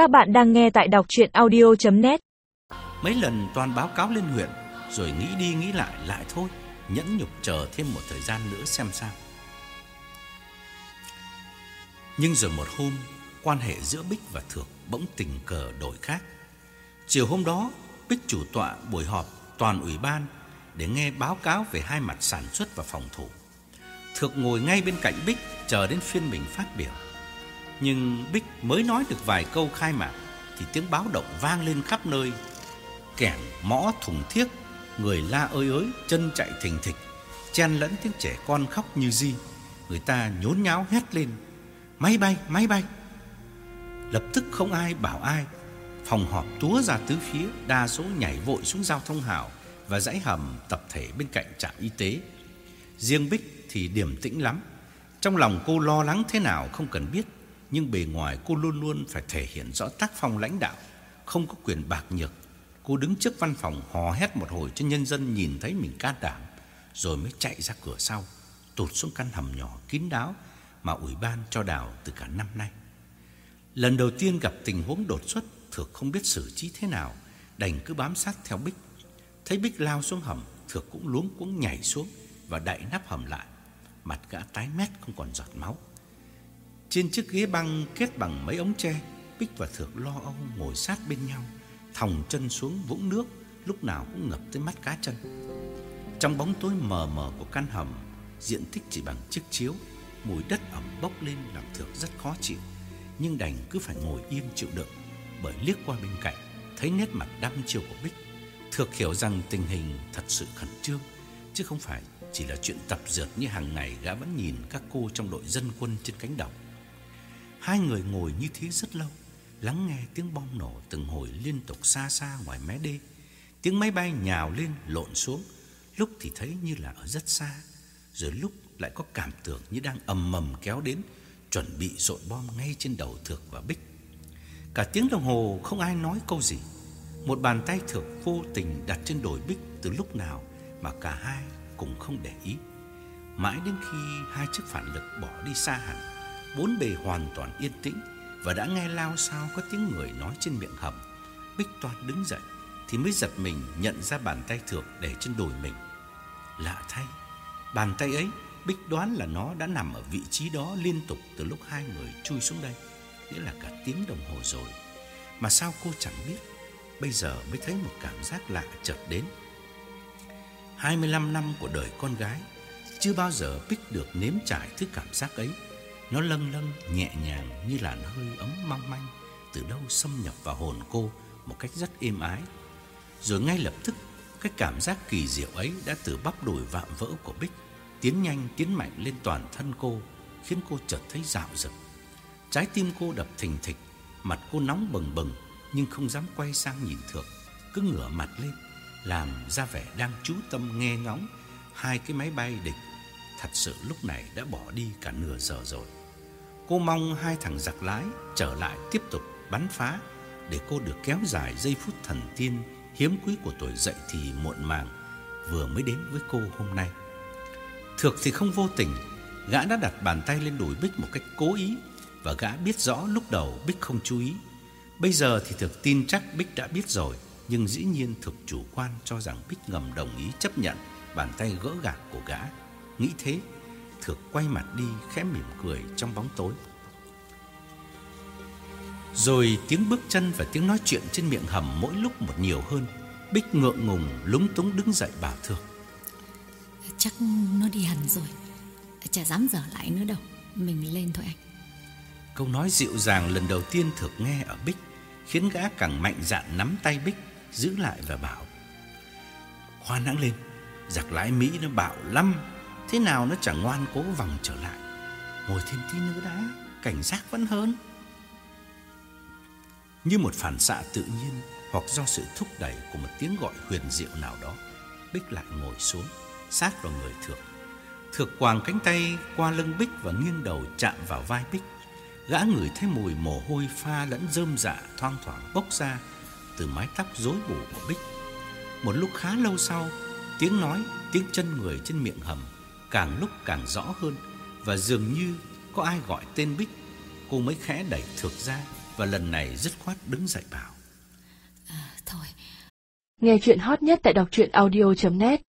Các bạn đang nghe tại đọc chuyện audio.net Mấy lần toàn báo cáo lên huyện, Rồi nghĩ đi nghĩ lại lại thôi. Nhẫn nhục chờ thêm một thời gian nữa xem sao. Nhưng rồi một hôm, Quan hệ giữa Bích và Thược bỗng tình cờ đổi khác. Chiều hôm đó, Bích chủ tọa buổi họp toàn ủy ban Để nghe báo cáo về hai mặt sản xuất và phòng thủ. Thược ngồi ngay bên cạnh Bích, Chờ đến phiên mình phát biểu. Nhưng Bích mới nói được vài câu khai mạc Thì tiếng báo động vang lên khắp nơi. Kẻng, mõ, thùng thiếc Người la ơi ới, chân chạy thình thịch Chen lẫn tiếng trẻ con khóc như di. Người ta nhốn nháo hét lên Máy bay, máy bay! Lập tức không ai bảo ai. Phòng họp túa ra tứ phía Đa số nhảy vội xuống giao thông hào Và dãy hầm tập thể bên cạnh trạm y tế. Riêng Bích thì điềm tĩnh lắm. Trong lòng cô lo lắng thế nào không cần biết. Nhưng bề ngoài cô luôn luôn phải thể hiện rõ tác phong lãnh đạo, Không có quyền bạc nhược. Cô đứng trước văn phòng hò hét một hồi cho nhân dân nhìn thấy mình can đảm, Rồi mới chạy ra cửa sau, Tụt xuống căn hầm nhỏ kín đáo Mà ủy ban cho đào từ cả năm nay. Lần đầu tiên gặp tình huống đột xuất, Thược không biết xử trí thế nào, Đành cứ bám sát theo Bích. Thấy Bích lao xuống hầm, Thược cũng luống cuống nhảy xuống Và đậy nắp hầm lại. Mặt gã tái mét không còn giọt máu. Trên chiếc ghế băng kết bằng mấy ống tre, Bích và Thược lo âu ngồi sát bên nhau, Thòng chân xuống vũng nước, Lúc nào cũng ngập tới mắt cá chân. Trong bóng tối mờ mờ của căn hầm, Diện tích chỉ bằng chiếc chiếu, Mùi đất ẩm bốc lên làm Thược rất khó chịu. Nhưng đành cứ phải ngồi im chịu đựng, Bởi liếc qua bên cạnh, Thấy nét mặt đăm chiêu của Bích. Thược hiểu rằng tình hình thật sự khẩn trương, Chứ không phải chỉ là chuyện tập dượt như hàng ngày Gã vẫn nhìn các cô trong đội dân quân trên cánh đồng. Hai người ngồi như thế rất lâu lắng nghe tiếng bom nổ từng hồi liên tục xa xa ngoài mé đê. Tiếng máy bay nhào lên lộn xuống, lúc thì thấy như là ở rất xa, rồi lúc lại có cảm tưởng như đang ầm mầm kéo đến, chuẩn bị dội bom ngay trên đầu Thược và Bích. Cả tiếng đồng hồ không ai nói câu gì. Một bàn tay Thược vô tình đặt trên đồi Bích từ lúc nào mà cả hai cũng không để ý. Mãi đến khi hai chiếc phản lực bỏ đi xa hẳn, bốn bề hoàn toàn yên tĩnh và đã nghe lao sao có tiếng người nói trên miệng hầm. Bích Toan đứng dậy thì mới giật mình nhận ra bàn tay thược để trên đùi mình. Lạ thay, bàn tay ấy Bích đoán là nó đã nằm ở vị trí đó liên tục từ lúc hai người chui xuống đây, nghĩa là cả tiếng đồng hồ rồi. Mà sao cô chẳng biết, bây giờ mới thấy một cảm giác lạ chợt đến. 25 năm của đời con gái, chưa bao giờ Bích được nếm trải thứ cảm giác ấy. Nó lâng lâng nhẹ nhàng như làn hơi ấm mong manh từ đâu xâm nhập vào hồn cô một cách rất êm ái. Rồi ngay lập tức, cái cảm giác kỳ diệu ấy đã từ bắp đùi vạm vỡ của Bích tiến nhanh tiến mạnh lên toàn thân cô, khiến cô chợt thấy dạo dực. Trái tim cô đập thình thịch, mặt cô nóng bừng bừng nhưng không dám quay sang nhìn Thược, cứ ngửa mặt lên, làm ra vẻ đang chú tâm nghe ngóng hai cái máy bay địch. Thật sự lúc này đã bỏ đi cả nửa giờ rồi. Cô mong hai thằng giặc lái trở lại tiếp tục bắn phá để cô được kéo dài giây phút thần tiên hiếm quý của tuổi dậy thì muộn màng vừa mới đến với cô hôm nay. thực thì không vô tình, gã đã đặt bàn tay lên đùi Bích một cách cố ý và gã biết rõ lúc đầu Bích không chú ý. Bây giờ thì Thực tin chắc Bích đã biết rồi, nhưng dĩ nhiên Thực chủ quan cho rằng Bích ngầm đồng ý chấp nhận bàn tay gỡ gạc của gã. Nghĩ thế, Thực quay mặt đi khẽ mỉm cười trong bóng tối. Rồi tiếng bước chân và tiếng nói chuyện trên miệng hầm mỗi lúc một nhiều hơn. Bích ngượng ngùng lúng túng đứng dậy bảo Thược. Chắc nó đi hẳn rồi Chả dám dở lại nữa đâu Mình lên thôi anh Câu nói dịu dàng lần đầu tiên Thược nghe ở Bích Khiến gã càng mạnh dạn nắm tay Bích Giữ lại và bảo Khoan hãng lên Giặc lái Mỹ nó bạo lắm Thế nào nó chẳng ngoan cố vòng trở lại Ngồi thêm tí nữa đã Cảnh giác vẫn hơn Như một phản xạ tự nhiên Hoặc do sự thúc đẩy của một tiếng gọi huyền diệu nào đó Bích lại ngồi xuống sát vào người thượng Thược quàng cánh tay qua lưng Bích và nghiêng đầu chạm vào vai Bích. Gã ngửi thấy mùi mồ hôi pha lẫn rơm dạ thoang thoảng bốc ra từ mái tóc rối bù của Bích. Một lúc khá lâu sau, tiếng nói, tiếng chân người trên miệng hầm càng lúc càng rõ hơn và dường như có ai gọi tên Bích, cô mới khẽ đẩy thược ra và lần này dứt khoát đứng dậy bảo. À, thôi. Nghe chuyện hot nhất tại đọc truyện audio.net